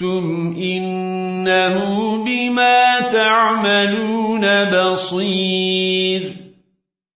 شئتم إنه بما تعملون بصير.